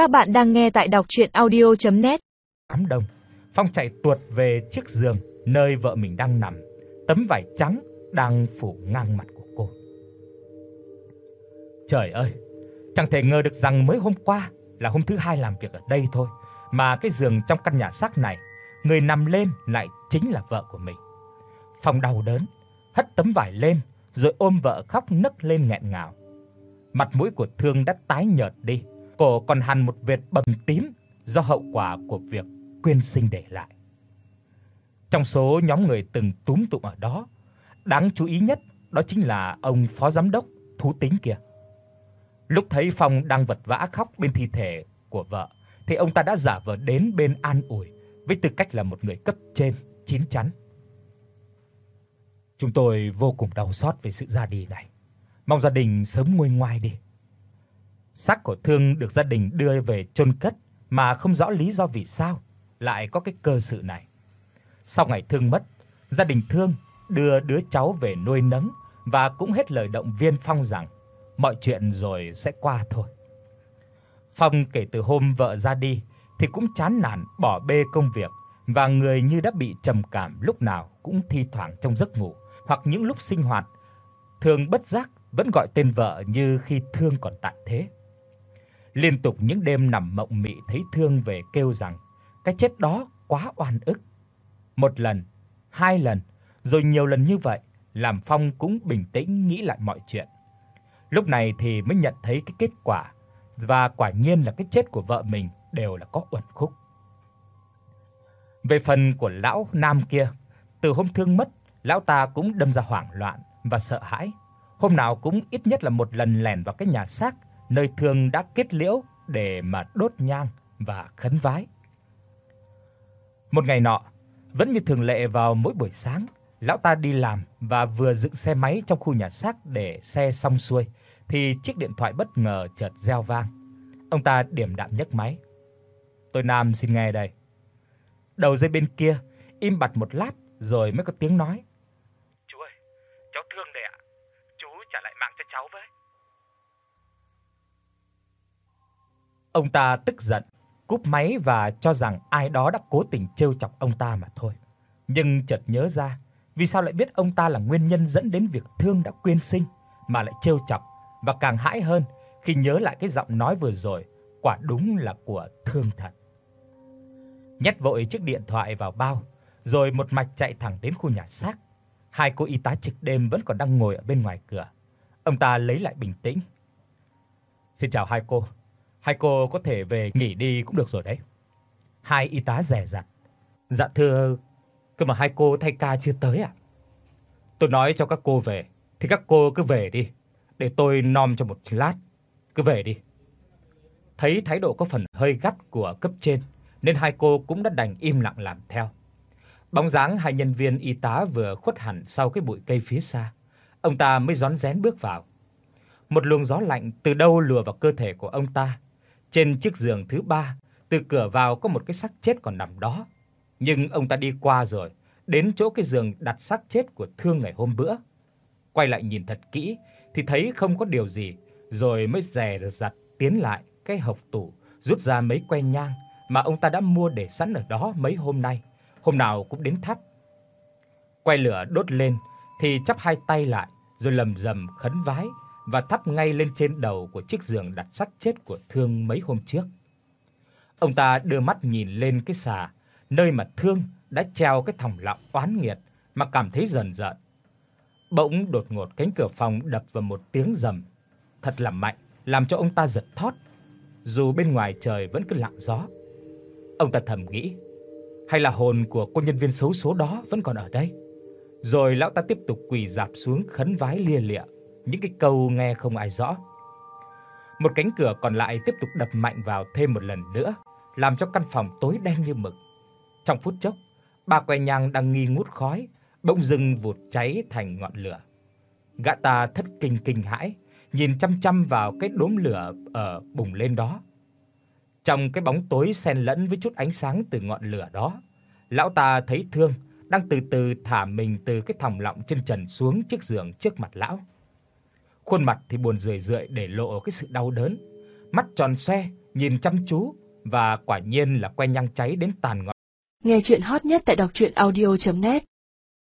Các bạn đang nghe tại đọc audio net Ám đông, Phong chạy tuột về chiếc giường nơi vợ mình đang nằm, tấm vải trắng đang phủ ngang mặt của cô. Trời ơi, chẳng thể ngờ được rằng mới hôm qua là hôm thứ hai làm việc ở đây thôi, mà cái giường trong căn nhà xác này, người nằm lên lại chính là vợ của mình. Phong đau đớn, hất tấm vải lên rồi ôm vợ khóc nấc lên nghẹn ngào. Mặt mũi của Thương đã tái nhợt đi, cổ còn hằn một vệt bầm tím do hậu quả của việc quyên sinh để lại. Trong số nhóm người từng túm tụm ở đó, đáng chú ý nhất đó chính là ông phó giám đốc thú tính kia. Lúc thấy Phong đang vật vã khóc bên thi thể của vợ thì ông ta đã giả vờ đến bên an ủi với tư cách là một người cấp trên chín chắn. Chúng tôi vô cùng đau xót về sự ra đi này. Mong gia đình sớm nguôi ngoai đi. Xác của Thương được gia đình đưa về chôn cất mà không rõ lý do vì sao lại có cái cơ sự này. Sau ngày Thương mất, gia đình Thương đưa đứa cháu về nuôi nấng và cũng hết lời động viên Phong rằng mọi chuyện rồi sẽ qua thôi. Phong kể từ hôm vợ ra đi thì cũng chán nản bỏ bê công việc và người như đã bị trầm cảm lúc nào cũng thi thoảng trong giấc ngủ hoặc những lúc sinh hoạt thường bất giác vẫn gọi tên vợ như khi Thương còn tại thế. Liên tục những đêm nằm mộng mị thấy Thương về kêu rằng cái chết đó quá oan ức. Một lần, hai lần, rồi nhiều lần như vậy, làm Phong cũng bình tĩnh nghĩ lại mọi chuyện. Lúc này thì mới nhận thấy cái kết quả và quả nhiên là cái chết của vợ mình đều là có uẩn khúc. Về phần của lão nam kia, từ hôm thương mất, lão ta cũng đâm ra hoảng loạn và sợ hãi. Hôm nào cũng ít nhất là một lần lẻn vào cái nhà xác nơi thương đã kết liễu để mà đốt nhang và khấn vái. Một ngày nọ, vẫn như thường lệ vào mỗi buổi sáng, lão ta đi làm và vừa dựng xe máy trong khu nhà xác để xe xong xuôi thì chiếc điện thoại bất ngờ chợt reo vang. Ông ta điềm đạm nhấc máy. "Tôi Nam xin nghe đây." Đầu dây bên kia im bặt một lát rồi mới có tiếng nói. "Chú ơi, cháu thương đây ạ. Chú trả lại mạng cho cháu với." Ông ta tức giận, cúp máy và cho rằng ai đó đã cố tình trêu chọc ông ta mà thôi. Nhưng chợt nhớ ra, vì sao lại biết ông ta là nguyên nhân dẫn đến việc Thương đã quyên sinh mà lại trêu chọc và càng hãi hơn khi nhớ lại cái giọng nói vừa rồi, quả đúng là của Thương thật. Nhét vội chiếc điện thoại vào bao, rồi một mạch chạy thẳng đến khu nhà xác. Hai cô y tá trực đêm vẫn còn đang ngồi ở bên ngoài cửa. Ông ta lấy lại bình tĩnh. "Xin chào hai cô, hai cô có thể về nghỉ đi cũng được rồi đấy." Hai y tá rẻ rặt. "Dạ thưa, cơ mà hai cô thay ca chưa tới à?" "Tôi nói cho các cô về thì các cô cứ về đi, để tôi nom cho một lát. Cứ về đi." Thấy thái độ có phần hơi gắt của cấp trên, nên hai cô cũng đã đành im lặng làm theo. Bóng dáng hai nhân viên y tá vừa khuất hẳn sau cái bụi cây phía xa, ông ta mới rón rén bước vào. Một luồng gió lạnh từ đâu lùa vào cơ thể của ông ta. Trên chiếc giường thứ ba, từ cửa vào có một cái xác chết còn nằm đó. Nhưng ông ta đi qua rồi, đến chỗ cái giường đặt xác chết của Thương ngày hôm bữa. Quay lại nhìn thật kỹ thì thấy không có điều gì, rồi mới dè dặt tiến lại cái hộc tủ, rút ra mấy que nhang mà ông ta đã mua để sẵn ở đó mấy hôm nay, hôm nào cũng đến thắp. Quay lửa đốt lên thì chắp hai tay lại rồi lầm rầm khấn vái và thắp ngay lên trên đầu của chiếc giường đặt xác chết của Thương mấy hôm trước. Ông ta đưa mắt nhìn lên cái xà nơi mà Thương đã treo cái thòng lọng oán nghiệt mà cảm thấy dần dần. Bỗng đột ngột cánh cửa phòng đập vào một tiếng rầm thật là mạnh, làm cho ông ta giật thót. Dù bên ngoài trời vẫn cứ lặng gió. Ông ta thầm nghĩ, hay là hồn của cô nhân viên xấu số đó vẫn còn ở đây. Rồi lão ta tiếp tục quỳ rạp xuống khấn vái lia lịa, những cái câu nghe không ai rõ. Một cánh cửa còn lại tiếp tục đập mạnh vào thêm một lần nữa, làm cho căn phòng tối đen như mực. Trong phút chốc, ba que nhang đang nghi ngút khói, bỗng dưng vụt cháy thành ngọn lửa. Gã ta thất kinh kinh hãi, nhìn chăm chăm vào cái đốm lửa ở bùng lên đó. Trong cái bóng tối xen lẫn với chút ánh sáng từ ngọn lửa đó, lão ta thấy Thương đang từ từ thả mình từ cái thòng lọng trên trần xuống chiếc giường trước mặt lão. Khuôn mặt thì buồn rười rượi để lộ cái sự đau đớn, mắt tròn xoe nhìn chăm chú và quả nhiên là que nhang cháy đến tàn ngọn. Nghe truyện hot nhất tại doctruyenaudio.net